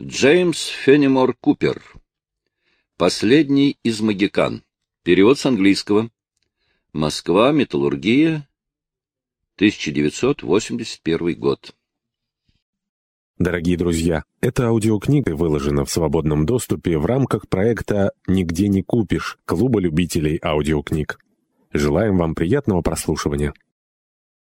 Джеймс Феннимор Купер. Последний из магикан. Перевод с английского. Москва, Металлургия, 1981 год. Дорогие друзья, эта аудиокнига выложена в свободном доступе в рамках проекта «Нигде не купишь» Клуба любителей аудиокниг. Желаем вам приятного прослушивания.